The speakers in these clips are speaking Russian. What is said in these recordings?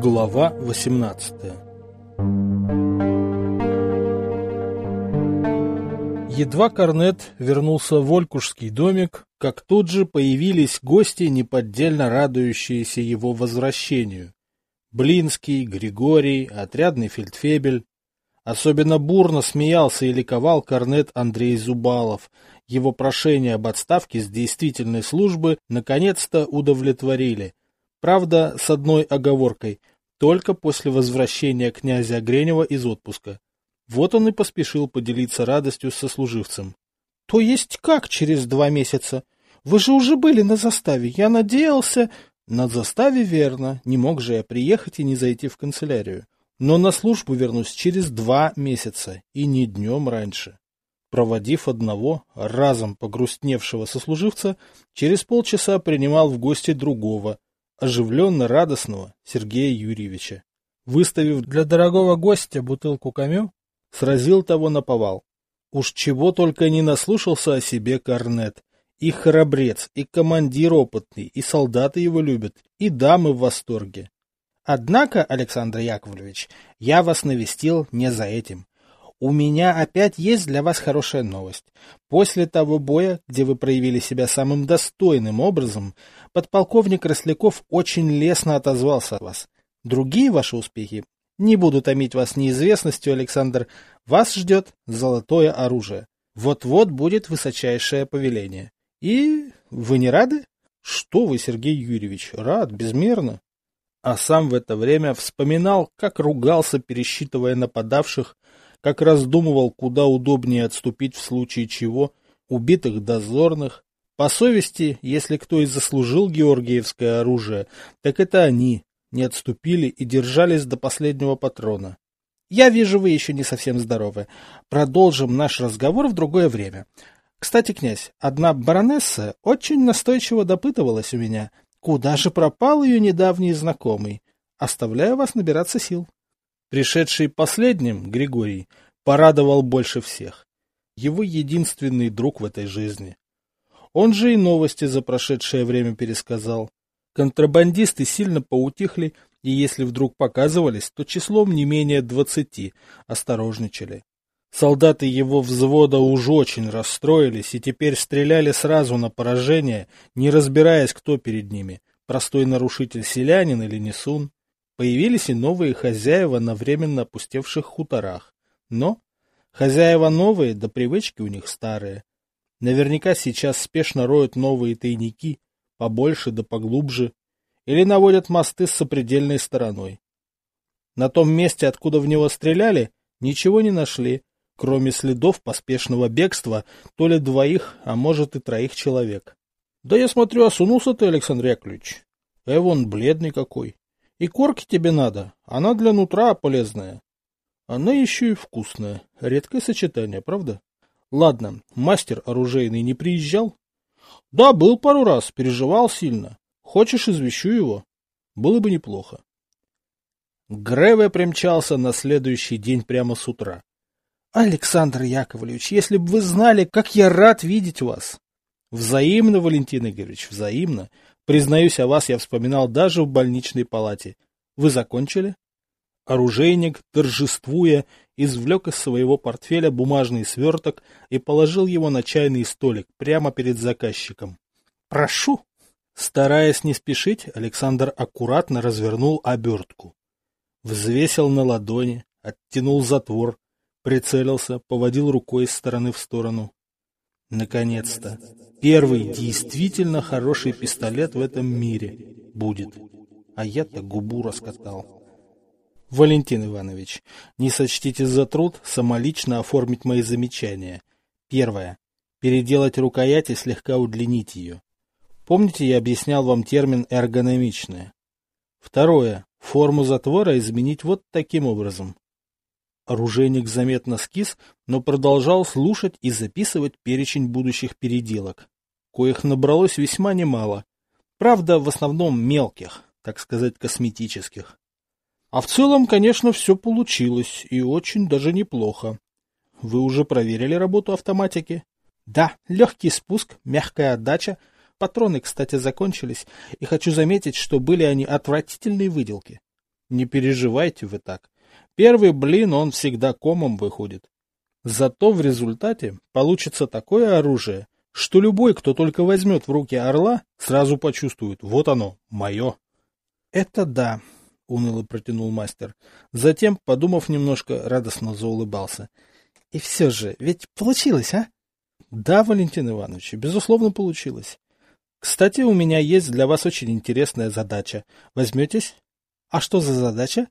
Глава 18 Едва Корнет вернулся в Олькушский домик, как тут же появились гости, неподдельно радующиеся его возвращению. Блинский, Григорий, отрядный фельдфебель. Особенно бурно смеялся и ликовал корнет Андрей Зубалов. Его прошение об отставке с действительной службы наконец-то удовлетворили. Правда, с одной оговоркой – только после возвращения князя Огренева из отпуска. Вот он и поспешил поделиться радостью со служивцем. — То есть как через два месяца? Вы же уже были на заставе. Я надеялся... На заставе верно. Не мог же я приехать и не зайти в канцелярию. Но на службу вернусь через два месяца, и не днем раньше. Проводив одного, разом погрустневшего сослуживца, через полчаса принимал в гости другого, оживленно радостного Сергея Юрьевича. Выставив для дорогого гостя бутылку камю, сразил того на повал. Уж чего только не наслушался о себе Корнет. И храбрец, и командир опытный, и солдаты его любят, и дамы в восторге. Однако, Александр Яковлевич, я вас навестил не за этим. У меня опять есть для вас хорошая новость. После того боя, где вы проявили себя самым достойным образом, подполковник Росляков очень лестно отозвался от вас. Другие ваши успехи не буду томить вас неизвестностью, Александр. Вас ждет золотое оружие. Вот-вот будет высочайшее повеление. И вы не рады? Что вы, Сергей Юрьевич, рад, безмерно. А сам в это время вспоминал, как ругался, пересчитывая нападавших, как раздумывал, куда удобнее отступить в случае чего, убитых дозорных. По совести, если кто и заслужил георгиевское оружие, так это они, не отступили и держались до последнего патрона. Я вижу, вы еще не совсем здоровы. Продолжим наш разговор в другое время. Кстати, князь, одна баронесса очень настойчиво допытывалась у меня, куда же пропал ее недавний знакомый. Оставляю вас набираться сил. Пришедший последним, Григорий, порадовал больше всех. Его единственный друг в этой жизни. Он же и новости за прошедшее время пересказал. Контрабандисты сильно поутихли, и если вдруг показывались, то числом не менее двадцати осторожничали. Солдаты его взвода уж очень расстроились и теперь стреляли сразу на поражение, не разбираясь, кто перед ними, простой нарушитель селянин или несун. Появились и новые хозяева на временно опустевших хуторах. Но хозяева новые, да привычки у них старые. Наверняка сейчас спешно роют новые тайники, побольше да поглубже, или наводят мосты с сопредельной стороной. На том месте, откуда в него стреляли, ничего не нашли, кроме следов поспешного бегства то ли двоих, а может и троих человек. Да я смотрю, осунулся ты, Александр Яковлевич. Эвон бледный какой. И корки тебе надо, она для нутра полезная. Она еще и вкусная. Редкое сочетание, правда? Ладно, мастер оружейный не приезжал? Да, был пару раз, переживал сильно. Хочешь, извещу его? Было бы неплохо. Греве примчался на следующий день прямо с утра. Александр Яковлевич, если бы вы знали, как я рад видеть вас. Взаимно, Валентин Игоревич, взаимно. Признаюсь, о вас я вспоминал даже в больничной палате. Вы закончили? Оружейник, торжествуя, извлек из своего портфеля бумажный сверток и положил его на чайный столик прямо перед заказчиком. «Прошу!» Стараясь не спешить, Александр аккуратно развернул обертку. Взвесил на ладони, оттянул затвор, Прицелился, поводил рукой из стороны в сторону. Наконец-то. Первый действительно хороший пистолет в этом мире будет. А я-то губу раскатал. Валентин Иванович, не сочтите за труд самолично оформить мои замечания. Первое. Переделать рукоять и слегка удлинить ее. Помните, я объяснял вам термин «эргономичная»? Второе. Форму затвора изменить вот таким образом. Оружейник заметно скис, но продолжал слушать и записывать перечень будущих переделок, коих набралось весьма немало. Правда, в основном мелких, так сказать, косметических. А в целом, конечно, все получилось, и очень даже неплохо. Вы уже проверили работу автоматики? Да, легкий спуск, мягкая отдача. Патроны, кстати, закончились, и хочу заметить, что были они отвратительной выделки. Не переживайте вы так. Первый блин, он всегда комом выходит. Зато в результате получится такое оружие, что любой, кто только возьмет в руки орла, сразу почувствует, вот оно, мое. — Это да, — уныло протянул мастер. Затем, подумав немножко, радостно заулыбался. — И все же, ведь получилось, а? — Да, Валентин Иванович, безусловно, получилось. Кстати, у меня есть для вас очень интересная задача. Возьметесь? А что за задача?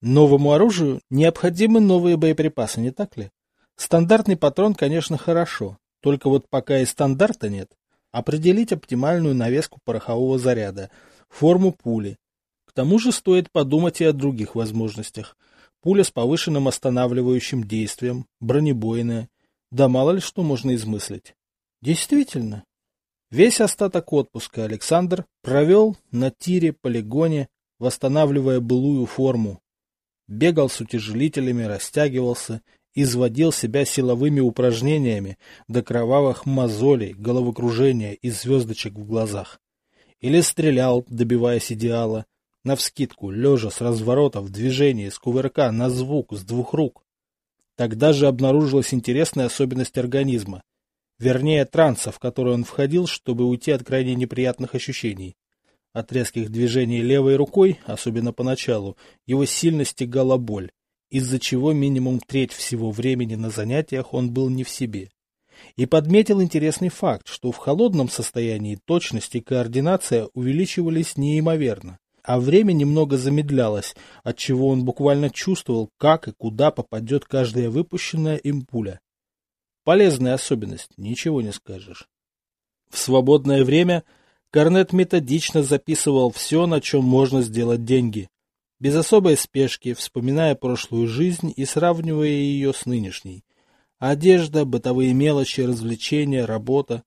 Новому оружию необходимы новые боеприпасы, не так ли? Стандартный патрон, конечно, хорошо, только вот пока и стандарта нет. Определить оптимальную навеску порохового заряда, форму пули. К тому же стоит подумать и о других возможностях. Пуля с повышенным останавливающим действием, бронебойная. Да мало ли что можно измыслить. Действительно. Весь остаток отпуска Александр провел на тире-полигоне, восстанавливая былую форму. Бегал с утяжелителями, растягивался, изводил себя силовыми упражнениями до кровавых мозолей, головокружения и звездочек в глазах. Или стрелял, добиваясь идеала, навскидку, лежа с разворота в движении, с кувырка, на звук, с двух рук. Тогда же обнаружилась интересная особенность организма, вернее транса, в который он входил, чтобы уйти от крайне неприятных ощущений. От резких движений левой рукой, особенно поначалу, его сильно стегала боль, из-за чего минимум треть всего времени на занятиях он был не в себе. И подметил интересный факт, что в холодном состоянии точность и координация увеличивались неимоверно, а время немного замедлялось, отчего он буквально чувствовал, как и куда попадет каждая выпущенная им пуля. Полезная особенность, ничего не скажешь. В свободное время Корнет методично записывал все, на чем можно сделать деньги, без особой спешки, вспоминая прошлую жизнь и сравнивая ее с нынешней. Одежда, бытовые мелочи, развлечения, работа.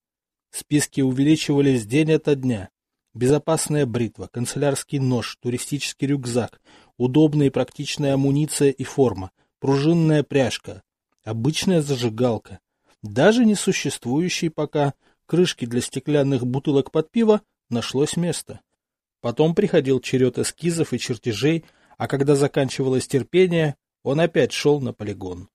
Списки увеличивались день ото дня. Безопасная бритва, канцелярский нож, туристический рюкзак, удобная и практичная амуниция и форма, пружинная пряжка, обычная зажигалка, даже несуществующие пока крышки для стеклянных бутылок под пиво нашлось место. Потом приходил черед эскизов и чертежей, а когда заканчивалось терпение, он опять шел на полигон.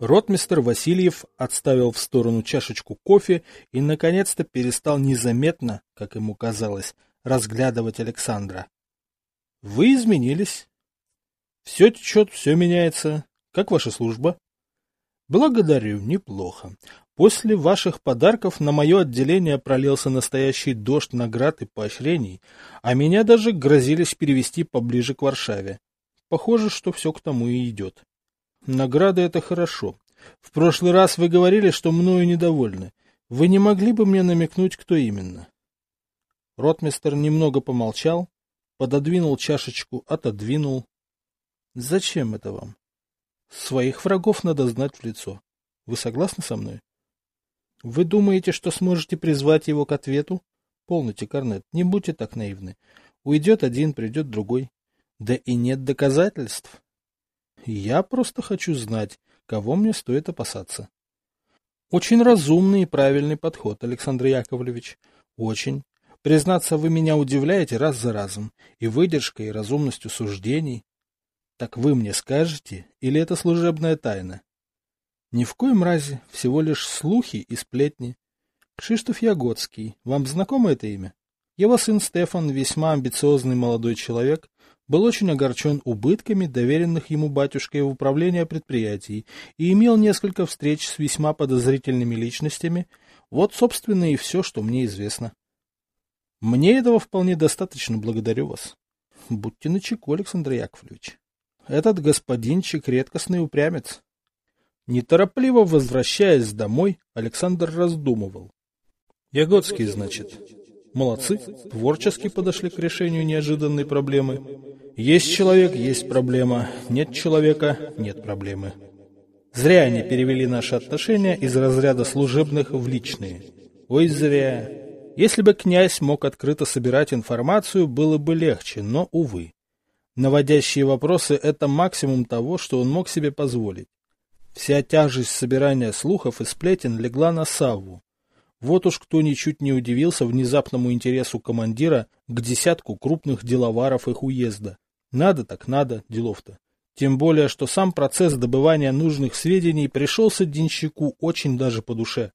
Ротмистер Васильев отставил в сторону чашечку кофе и, наконец-то, перестал незаметно, как ему казалось, разглядывать Александра. — Вы изменились. Все течет, все меняется. Как ваша служба? Благодарю, неплохо. После ваших подарков на мое отделение пролился настоящий дождь наград и поощрений, а меня даже грозились перевести поближе к Варшаве. Похоже, что все к тому и идет. Награды — это хорошо. В прошлый раз вы говорили, что мною недовольны. Вы не могли бы мне намекнуть, кто именно? Ротмистер немного помолчал, пододвинул чашечку, отодвинул, Зачем это вам? Своих врагов надо знать в лицо. Вы согласны со мной? Вы думаете, что сможете призвать его к ответу? Полноте, Корнет, не будьте так наивны. Уйдет один, придет другой. Да и нет доказательств. Я просто хочу знать, кого мне стоит опасаться. Очень разумный и правильный подход, Александр Яковлевич. Очень. Признаться, вы меня удивляете раз за разом. И выдержкой, и разумностью суждений. Так вы мне скажете, или это служебная тайна? Ни в коем разе, всего лишь слухи и сплетни. Кшиштоф Ягодский, вам знакомо это имя? Его сын Стефан, весьма амбициозный молодой человек, был очень огорчен убытками, доверенных ему батюшкой в управление предприятий, и имел несколько встреч с весьма подозрительными личностями. Вот, собственно, и все, что мне известно. Мне этого вполне достаточно, благодарю вас. Будьте начеку, Александр Яковлевич. Этот господинчик редкостный упрямец. Неторопливо возвращаясь домой, Александр раздумывал. Ягодский, значит. Молодцы, творчески подошли к решению неожиданной проблемы. Есть человек, есть проблема. Нет человека, нет проблемы. Зря они перевели наши отношения из разряда служебных в личные. Ой, зря. Если бы князь мог открыто собирать информацию, было бы легче, но, увы. Наводящие вопросы – это максимум того, что он мог себе позволить. Вся тяжесть собирания слухов и сплетен легла на Савву. Вот уж кто ничуть не удивился внезапному интересу командира к десятку крупных деловаров их уезда. Надо так надо, делов-то. Тем более, что сам процесс добывания нужных сведений пришелся денщику очень даже по душе.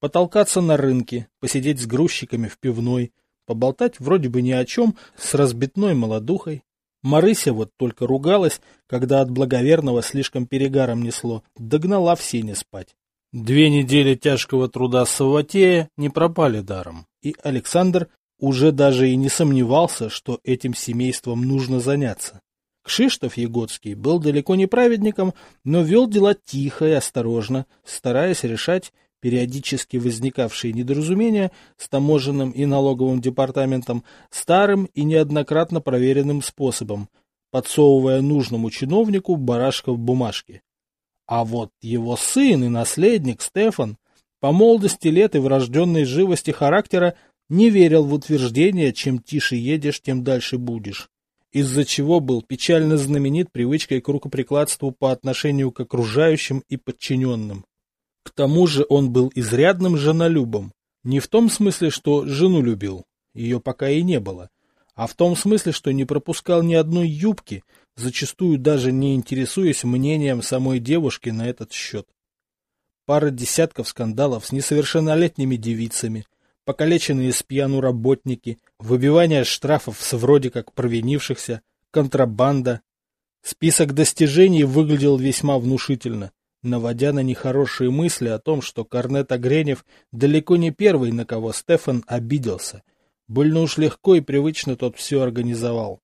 Потолкаться на рынке, посидеть с грузчиками в пивной, поболтать вроде бы ни о чем с разбитной молодухой. Марыся вот только ругалась, когда от благоверного слишком перегаром несло, догнала в сене спать. Две недели тяжкого труда Саватея не пропали даром, и Александр уже даже и не сомневался, что этим семейством нужно заняться. Кшиштоф Егодский был далеко не праведником, но вел дела тихо и осторожно, стараясь решать периодически возникавшие недоразумения с таможенным и налоговым департаментом старым и неоднократно проверенным способом, подсовывая нужному чиновнику барашка в бумажке. А вот его сын и наследник Стефан по молодости лет и врожденной живости характера не верил в утверждение «чем тише едешь, тем дальше будешь», из-за чего был печально знаменит привычкой к рукоприкладству по отношению к окружающим и подчиненным. К тому же он был изрядным женолюбом. Не в том смысле, что жену любил, ее пока и не было, а в том смысле, что не пропускал ни одной юбки, зачастую даже не интересуясь мнением самой девушки на этот счет. Пара десятков скандалов с несовершеннолетними девицами, покалеченные с пьяну работники, выбивание штрафов с вроде как провинившихся, контрабанда. Список достижений выглядел весьма внушительно наводя на нехорошие мысли о том, что Корнет Огренев далеко не первый, на кого Стефан обиделся. Больно уж легко и привычно тот все организовал.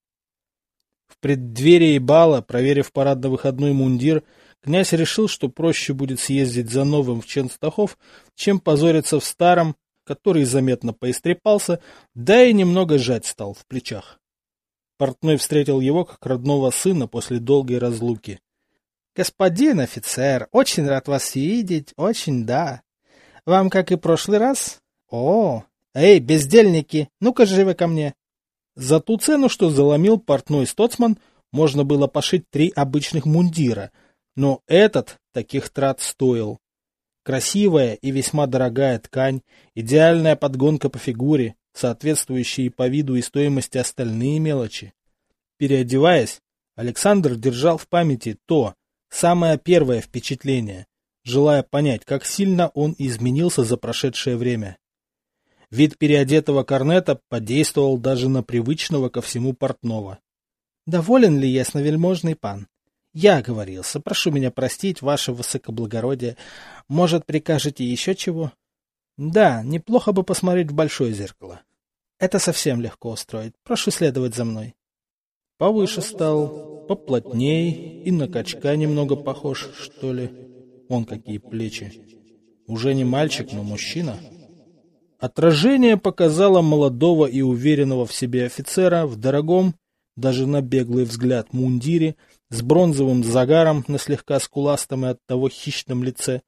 В преддверии бала, проверив парадно-выходной мундир, князь решил, что проще будет съездить за новым в Ченстахов, чем позориться в старом, который заметно поистрепался, да и немного жать стал в плечах. Портной встретил его как родного сына после долгой разлуки. Господин офицер, очень рад вас видеть, очень да. Вам, как и прошлый раз? О, эй, бездельники, ну-ка живы ко мне. За ту цену, что заломил портной стоцман, можно было пошить три обычных мундира, но этот таких трат стоил. Красивая и весьма дорогая ткань, идеальная подгонка по фигуре, соответствующие по виду и стоимости остальные мелочи. Переодеваясь, Александр держал в памяти то, Самое первое впечатление, желая понять, как сильно он изменился за прошедшее время. Вид переодетого корнета подействовал даже на привычного ко всему портного. «Доволен ли ясновельможный пан?» «Я оговорился. Прошу меня простить, ваше высокоблагородие. Может, прикажете еще чего?» «Да, неплохо бы посмотреть в большое зеркало. Это совсем легко устроить. Прошу следовать за мной». Повыше стал, поплотней и на качка немного похож, что ли. Он какие плечи. Уже не мальчик, но мужчина. Отражение показало молодого и уверенного в себе офицера в дорогом, даже на беглый взгляд, мундире, с бронзовым загаром на слегка скуластом и оттого хищном лице.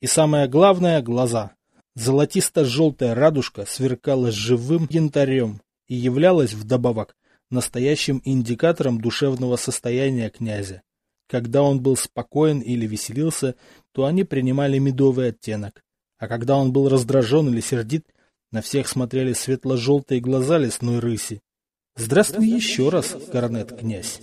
И самое главное — глаза. Золотисто-желтая радужка сверкала живым янтарем и являлась вдобавок настоящим индикатором душевного состояния князя. Когда он был спокоен или веселился, то они принимали медовый оттенок, а когда он был раздражен или сердит, на всех смотрели светло-желтые глаза лесной рыси. Здравствуй еще раз, корнет-князь!